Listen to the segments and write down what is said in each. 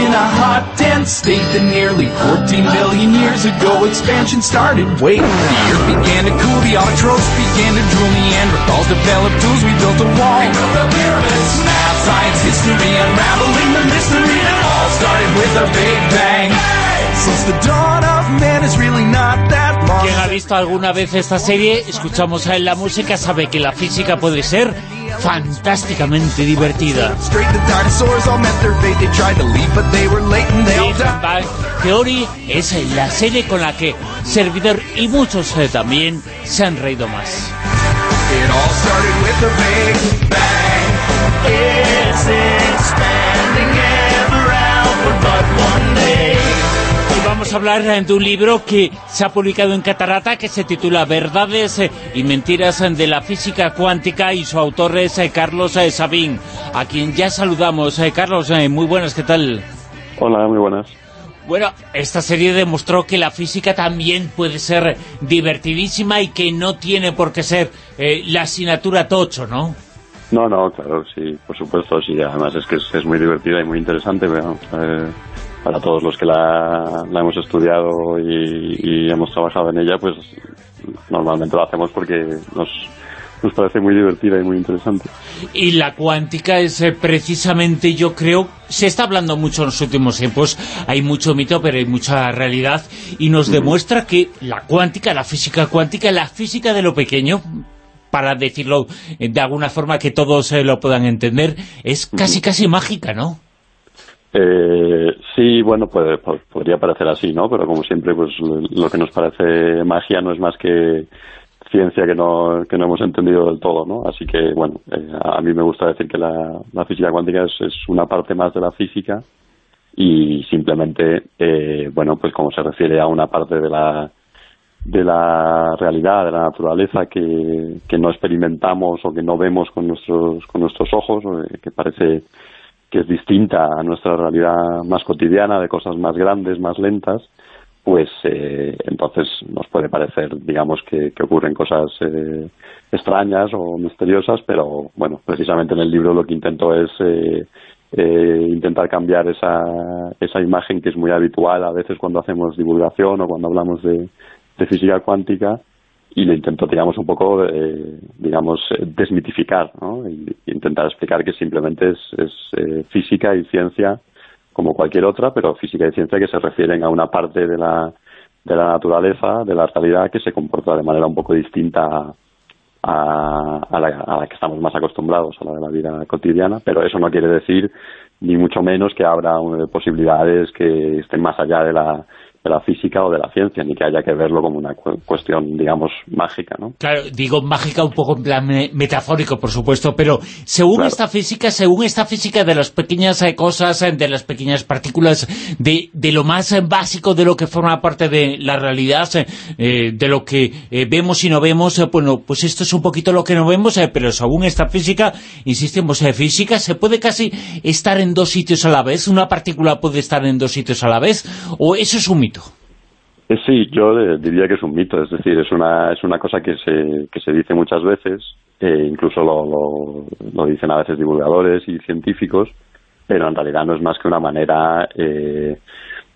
in a hot, dense state that nearly 14 billion years ago expansion started. Wait, the earth began to cool, the autotrophs began to drool, Neanderthals developed tools, we built a wall. We built the pyramids. Math, science, history, unraveling the mystery that all started with a big bang. Since the dawn of man is really not that. Quien ha visto alguna vez esta serie, escuchamos a él la música, sabe que la física puede ser fantásticamente divertida. Big. Bang Theory es la serie con la que Servidor y muchos eh, también se han reído más. It all started with a big bang. It's vamos a hablar eh, de un libro que se ha publicado en Catarata que se titula Verdades eh, y Mentiras eh, de la Física Cuántica y su autor es Carlos Sabín, a quien ya saludamos. Carlos, muy buenas, ¿qué tal? Hola, muy buenas. Bueno, esta serie demostró que la física también puede ser divertidísima y que no tiene por qué ser eh, la asignatura tocho, ¿no? No, no, claro, sí, por supuesto, sí. Además es que es, es muy divertida y muy interesante, pero, eh, para todos los que la, la hemos estudiado y, y hemos trabajado en ella, pues normalmente lo hacemos porque nos, nos parece muy divertida y muy interesante. Y la cuántica es eh, precisamente, yo creo, se está hablando mucho en los últimos tiempos, hay mucho mito, pero hay mucha realidad, y nos demuestra que la cuántica, la física cuántica, la física de lo pequeño, para decirlo eh, de alguna forma que todos eh, lo puedan entender, es casi casi mágica, ¿no? Eh, sí, bueno, puede, po- podría parecer así, ¿no? Pero como siempre, pues lo, que nos parece magia no es más que ciencia que no, que no hemos entendido del todo, ¿no? Así que, bueno, eh, a mí me gusta decir que la, física cuántica es, es una parte más de la física y simplemente, eh, bueno, pues como se refiere a una parte de la de la realidad, de la naturaleza que, que no experimentamos o que no vemos con nuestros con nuestros ojos, eh, que parece que es distinta a nuestra realidad más cotidiana, de cosas más grandes, más lentas, pues eh, entonces nos puede parecer, digamos, que, ocurren cosas eh, extrañas o misteriosas, pero bueno, precisamente en el libro lo que intento es eh, eh, intentar cambiar esa, esa imagen que es muy habitual a veces cuando hacemos divulgación o cuando hablamos de física cuántica y lo intento, digamos, un poco, eh, digamos, eh, desmitificar, ¿no? Y, intentar explicar que simplemente es, es eh, física y ciencia como cualquier otra, pero física y ciencia que se refieren a una parte de la, de la naturaleza, de la realidad, que se comporta de manera un poco distinta a, a, la, a la que estamos más acostumbrados, a la de la vida cotidiana, pero eso no quiere decir ni mucho menos que eh, posibilidades que estén más allá de la, de la física o de la ciencia, ni que haya que verlo como una cu- cuestión, digamos, mágica, ¿no? Claro, digo mágica un poco en plan me- metafórico, por supuesto, pero según Claro. esta física, según esta física de las pequeñas eh, cosas, eh, de las pequeñas partículas, de, de lo más eh, básico de lo que forma parte de la realidad, eh, de lo que eh, vemos y no vemos, eh, bueno, pues esto es un poquito lo que no vemos, pero según esta física, insistimos, física, se puede casi estar en dos sitios a la vez, una partícula puede estar en dos sitios a la vez, o eso es un mito. Eh, Sí, yo diría que es un mito, es decir, es una, es una cosa que se, que se dice muchas veces, eh, incluso lo, lo, lo dicen a veces divulgadores y científicos, pero en realidad no es más que una manera eh,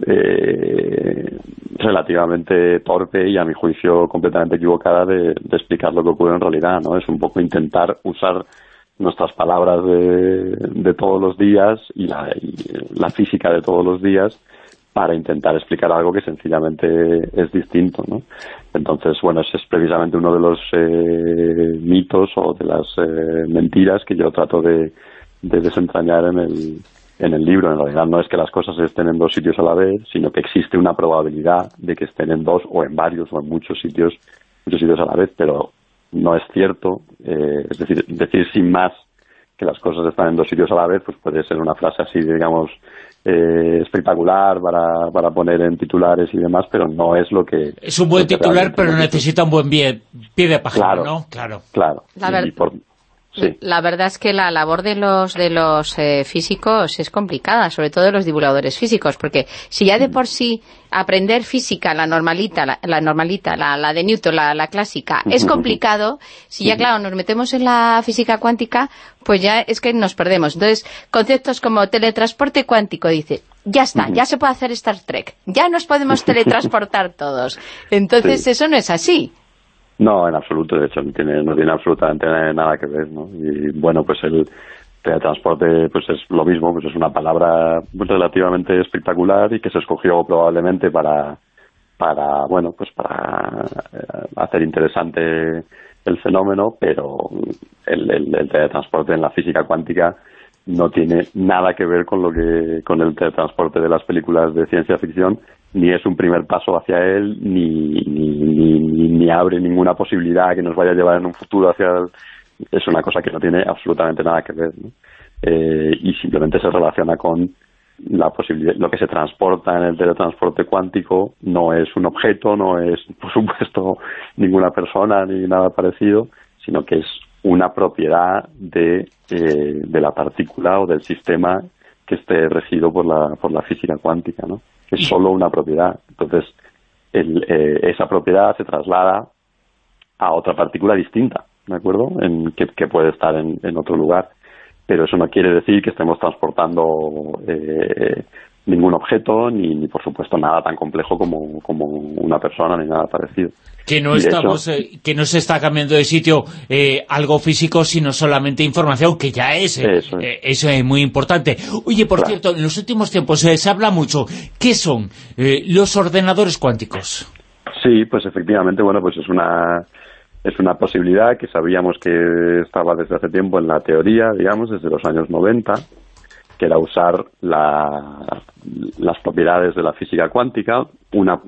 eh, relativamente torpe y a mi juicio completamente equivocada de, de explicar lo que ocurre en realidad, ¿no? Es un poco intentar usar nuestras palabras de, de todos los días y la, y la física de todos los días para intentar explicar algo que sencillamente es distinto, ¿no? Entonces, bueno, ese es precisamente uno de los eh, mitos o de las eh, mentiras que yo trato de, de desentrañar en el, en el libro. En realidad no es que las cosas estén en dos sitios a la vez, sino que existe una probabilidad de que estén en dos o en varios o en muchos sitios, muchos sitios a la vez, pero no es cierto. Eh, es decir, decir sin más que las cosas están en dos sitios a la vez, pues puede ser una frase así, digamos, eh, espectacular para, para poner en titulares y demás, pero no es lo que... Es un buen titular, pero necesita un buen pie, pie de página, Claro. ¿no? Claro. Claro. La Y por- Sí. La verdad es que la labor de los de los eh, físicos es complicada, sobre todo de los divulgadores físicos, porque si ya de por sí aprender física, la normalita, la, la normalita, la, la de Newton, la, la clásica, es complicado, si ya claro nos metemos en la física cuántica, pues ya es que nos perdemos. Entonces, conceptos como teletransporte cuántico, dice, ya está, ya se puede hacer Star Trek, ya nos podemos teletransportar todos. Entonces eso no es así. No, en absoluto, de hecho no tiene, no tiene absolutamente nada que ver, ¿no? Y bueno, pues el teletransporte pues es lo mismo, pues es una palabra relativamente espectacular y que se escogió probablemente para, para bueno, pues para eh, hacer interesante el fenómeno, pero el, el, teletransporte en la física cuántica no tiene nada que ver con lo que con el teletransporte de las películas de ciencia ficción ni es un primer paso hacia él ni ni, ni, abre ninguna posibilidad que nos vaya a llevar en un futuro hacia es una cosa que no tiene absolutamente nada que ver eh, y simplemente se relaciona con la posibilidad lo que se transporta en el teletransporte cuántico no es un objeto no es por supuesto ninguna persona ni nada parecido sino que es una propiedad de, eh, de la partícula o del sistema que esté regido por la, por la física cuántica, ¿no? Es solo una propiedad. Entonces, eh, esa propiedad se traslada a otra partícula distinta, ¿de acuerdo? En, que, que puede estar en, en, otro lugar. Pero eso no quiere decir que estemos transportando eh, ningún objeto, ni, ni por supuesto nada tan complejo como, como una persona, ni nada parecido. Que no, estamos, eh, que no se está cambiando de sitio eh, algo físico, sino solamente información, que ya es, eh, eso, es. muy importante. Oye, por cierto, en los últimos tiempos se habla mucho, ¿qué son los ordenadores cuánticos? Sí, pues efectivamente, bueno, pues es una es una posibilidad que sabíamos que estaba desde hace tiempo en la teoría, digamos, desde los años 90, era usar las propiedades de la física cuántica, una,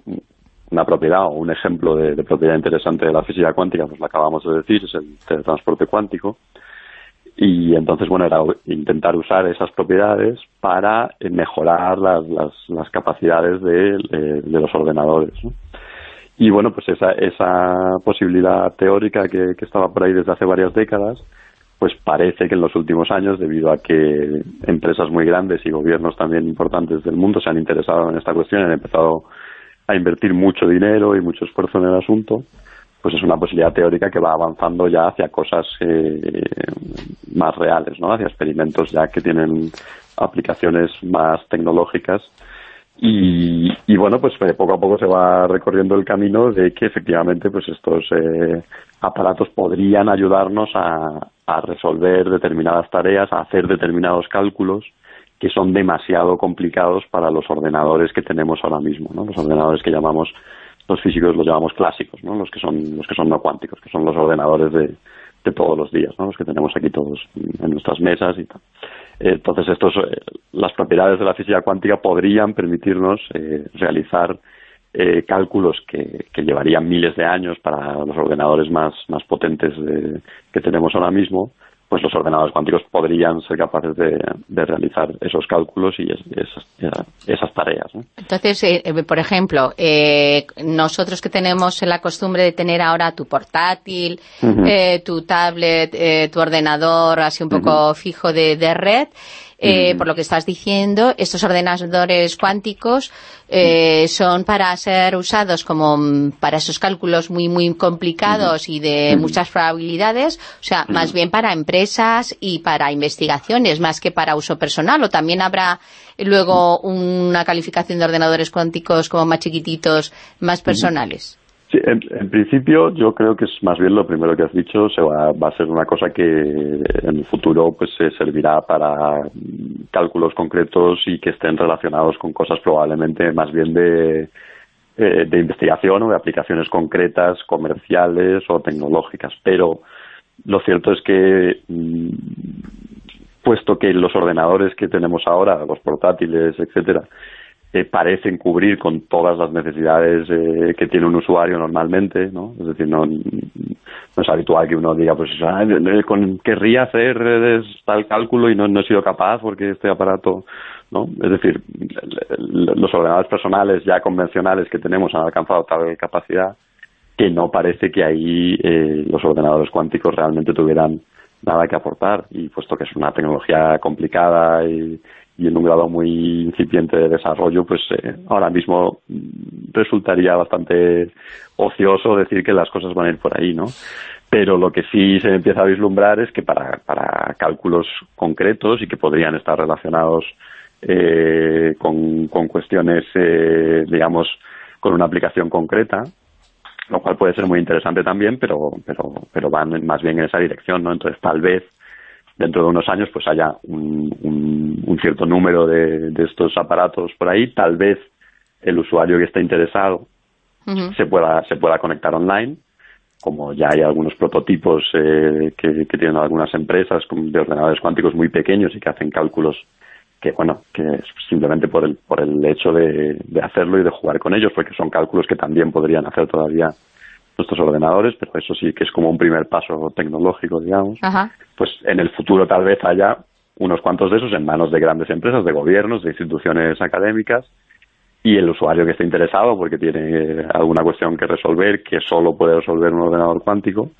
una propiedad o un ejemplo de, propiedad interesante de la física cuántica, pues lo acabamos de decir, es el teletransporte cuántico. Y entonces, bueno, era intentar usar esas propiedades para mejorar las, las, capacidades de, eh, de, los ordenadores. Y bueno, pues esa, esa posibilidad teórica que, que estaba por ahí desde hace varias décadas, pues parece que en los últimos años, debido a que empresas muy grandes y gobiernos también importantes del mundo se han interesado en esta cuestión, han empezado a invertir mucho dinero y mucho esfuerzo en el asunto, pues es una posibilidad teórica que va avanzando ya hacia cosas eh, más reales, ¿no? Hacia experimentos ya que tienen aplicaciones más tecnológicas y, y, bueno, pues eh, poco a poco se va recorriendo el camino de que efectivamente pues estos eh, aparatos podrían ayudarnos a, a, resolver determinadas tareas, a hacer determinados cálculos que son demasiado complicados para los ordenadores que tenemos ahora mismo, ¿no? Los ordenadores que llamamos, los físicos los llamamos clásicos, ¿no? Los que son, los que son no cuánticos, que son los ordenadores de, de todos los días, ¿no? Los que tenemos aquí todos en nuestras mesas y tal. Entonces, estos, eh, las propiedades de la física cuántica podrían permitirnos eh, realizar eh, cálculos que, que, llevarían miles de años para los ordenadores más, más potentes que tenemos ahora mismo, pues los ordenadores cuánticos podrían ser capaces de, realizar esos cálculos y esas, tareas. Entonces, eh, eh, por ejemplo, eh, nosotros que tenemos la costumbre de tener ahora tu portátil, tu tablet, tu ordenador así un poco fijo de, de red, eh, por lo que estás diciendo, estos ordenadores cuánticos eh, son para ser usados como mm, para esos cálculos muy muy complicados y de muchas probabilidades, o sea, más bien para empresas y para investigaciones, más que para uso personal, o también habrá luego una calificación de ordenadores cuánticos como más chiquititos, más personales. En, principio yo creo que es más bien lo primero que has dicho, se va, va a ser una cosa que en el futuro pues se servirá para cálculos concretos y que estén relacionados con cosas probablemente más bien de, eh, de investigación o de aplicaciones concretas, comerciales o tecnológicas. Pero lo cierto es que mm, puesto que los ordenadores que tenemos ahora, los portátiles, etcétera, parecen cubrir con todas las necesidades eh, que tiene un usuario normalmente, ¿no? Es decir, no, no es habitual que uno diga, pues, ah, con, querría hacer tal cálculo y no, no he sido capaz porque este aparato, ¿no? Es decir, los ordenadores personales ya convencionales que tenemos han alcanzado tal capacidad que no parece que ahí eh, los ordenadores cuánticos realmente tuvieran nada que aportar y puesto que es una tecnología complicada y, en un grado muy incipiente de desarrollo, pues eh, ahora mismo resultaría bastante ocioso decir que las cosas van a ir por ahí, ¿no? Pero lo que sí se empieza a vislumbrar es que para, para cálculos concretos y que podrían estar relacionados eh, con, con, cuestiones, eh, digamos, con una aplicación concreta, lo cual puede ser muy interesante también, pero, pero, pero van más bien en esa dirección, ¿no? Entonces, tal vez dentro de unos años pues haya un, un, cierto número de, de, estos aparatos por ahí, tal vez el usuario que esté interesado se pueda se pueda conectar online como ya hay algunos prototipos eh, que, que, tienen algunas empresas de ordenadores cuánticos muy pequeños y que hacen cálculos que bueno que simplemente por el por el hecho de, de hacerlo y de jugar con ellos porque son cálculos que también podrían hacer todavía nuestros ordenadores, pero eso sí que es como un primer paso tecnológico, digamos. Pues en el futuro tal vez haya unos cuantos de esos en manos de grandes empresas, de gobiernos, de instituciones académicas, y el usuario que esté interesado porque tiene alguna cuestión que resolver, que solo puede resolver un ordenador cuántico,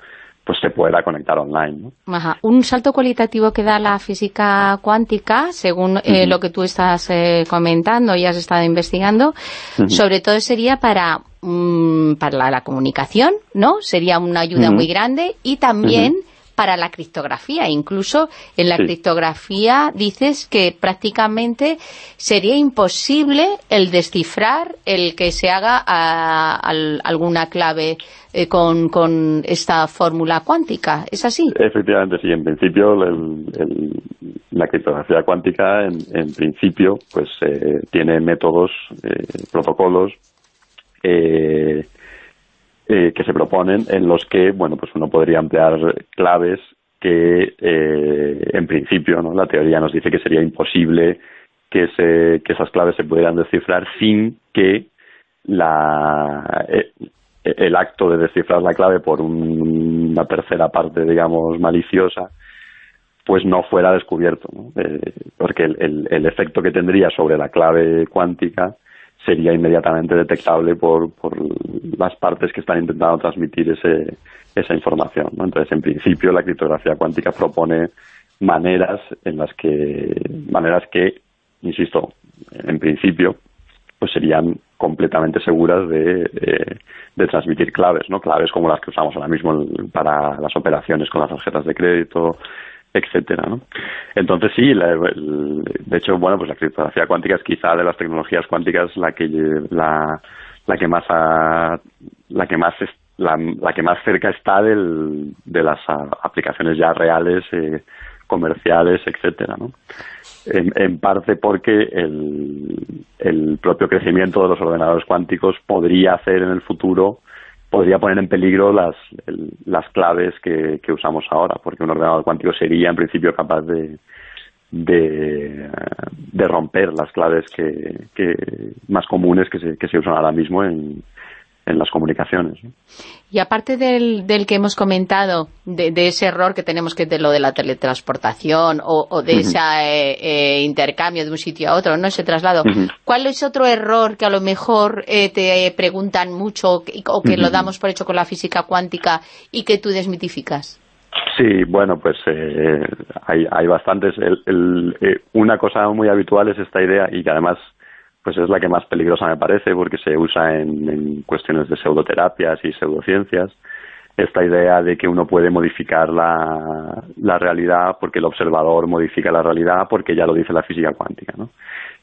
pues se pueda conectar online. Ajá. Un salto cualitativo que da la física cuántica, según eh, lo que tú estás eh, comentando y has estado investigando, sobre todo sería para, mm, para la, comunicación, ¿no? Sería una ayuda muy grande y también para la criptografía. Incluso en la criptografía dices que prácticamente sería imposible el descifrar, el que se haga alguna clave eh, con, con, esta fórmula cuántica. ¿Es así? Efectivamente, sí. En principio, la criptografía cuántica, en, principio, pues eh, tiene métodos, eh, protocolos, eh, eh, que se proponen en los que bueno pues uno podría emplear claves que eh, en principio no la teoría nos dice que sería imposible que se que esas claves se pudieran descifrar sin que la eh, el acto de descifrar la clave por una tercera parte digamos maliciosa pues no fuera descubierto ¿no? porque el, el efecto que tendría sobre la clave cuántica sería inmediatamente detectable por, por las partes que están intentando transmitir ese, esa información. Entonces, en principio, la criptografía cuántica propone maneras en las que, maneras que, insisto, en principio, pues serían completamente seguras de, de, transmitir claves, ¿no? Claves como las que usamos ahora mismo para las operaciones con las tarjetas de crédito, etcétera, ¿no? Entonces sí, de hecho, bueno, pues la criptografía cuántica es quizá de las tecnologías cuánticas la que la, la que más la que más la, la, que más cerca está del, de las aplicaciones ya reales eh, comerciales, etcétera, ¿no? En, en, parte porque el, el propio crecimiento de los ordenadores cuánticos podría hacer en el futuro podría poner en peligro las, las claves que, usamos ahora, porque un ordenador cuántico sería en principio capaz de, de, de romper las claves que, que más comunes que se, que se usan ahora mismo en, en las comunicaciones. Y aparte del, del, que hemos comentado, de, ese error que tenemos que de lo de la teletransportación o, de ese eh, eh, intercambio de un sitio a otro, no ese traslado, ¿cuál es otro error que a lo mejor eh, te preguntan mucho o que lo damos por hecho con la física cuántica y que tú desmitificas? Sí, bueno, pues hay, hay bastantes. una cosa muy habitual es esta idea y que además pues es la que más peligrosa me parece porque se usa en, cuestiones de pseudoterapias y pseudociencias esta idea de que uno puede modificar la, la realidad porque el observador modifica la realidad porque ya lo dice la física cuántica, ¿no?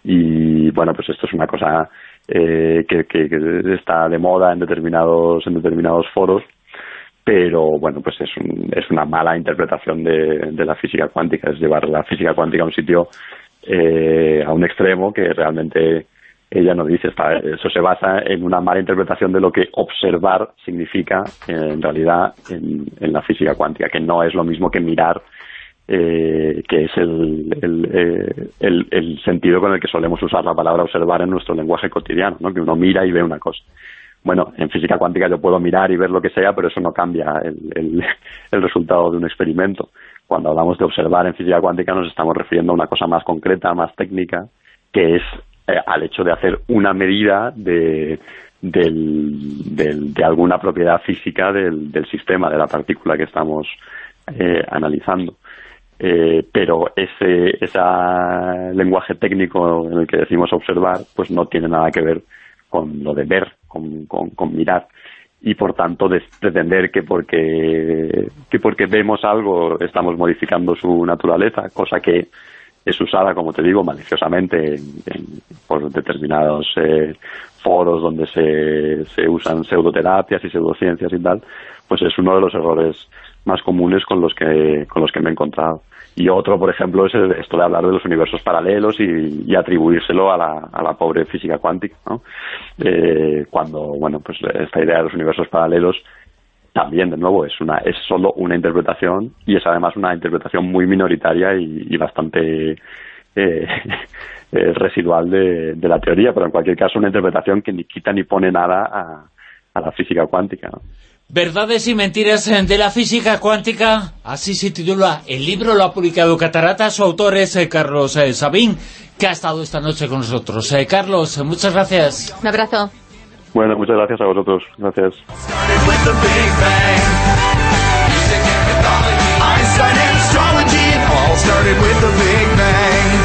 Y bueno, pues esto es una cosa eh, que, que, está de moda en determinados en determinados foros, pero bueno, pues es, un, es una mala interpretación de, de la física cuántica, es llevar la física cuántica a un sitio eh, un extremo que realmente ella nos dice, eso se basa en una mala interpretación de lo que observar significa en realidad en, la física cuántica, que no es lo mismo que mirar, eh, que es el, eh, el, el, sentido con el que solemos usar la palabra observar en nuestro lenguaje cotidiano, ¿no? que uno mira y ve una cosa. Bueno, en física cuántica yo puedo mirar y ver lo que sea, pero eso no cambia el, el resultado de un experimento. Cuando hablamos de observar en física cuántica nos estamos refiriendo a una cosa más concreta, más técnica, que es eh, al hecho de hacer una medida de, de alguna propiedad física del, del, sistema, de la partícula que estamos eh, analizando. Eh, pero ese, ese lenguaje técnico en el que decimos observar, pues no tiene nada que ver con lo de ver, con, con, mirar. Y por tanto, de pretender que porque, que porque vemos algo estamos modificando su naturaleza, cosa que es usada, como te digo, maliciosamente por determinados eh, foros donde se, se usan pseudoterapias y pseudociencias y tal, pues es uno de los errores más comunes con los que, con los que me he encontrado. Y otro, por ejemplo, es esto de hablar de los universos paralelos y, atribuírselo a la, a la pobre física cuántica, ¿no? Eh, cuando, bueno, pues esta idea de los universos paralelos también, de nuevo, es una es solo una interpretación y es además una interpretación muy minoritaria y, bastante eh, eh, residual de, la teoría, pero en cualquier caso una interpretación que ni quita ni pone nada a, a la física cuántica. Verdades y mentiras de la física cuántica, así se titula el libro, lo ha publicado Catarata, su autor es eh, Carlos Sabín, que ha estado esta noche con nosotros. Carlos, muchas gracias. Un abrazo. Bueno, muchas gracias a vosotros. Gracias. Einstein and astrology, it all started with the Big Bang.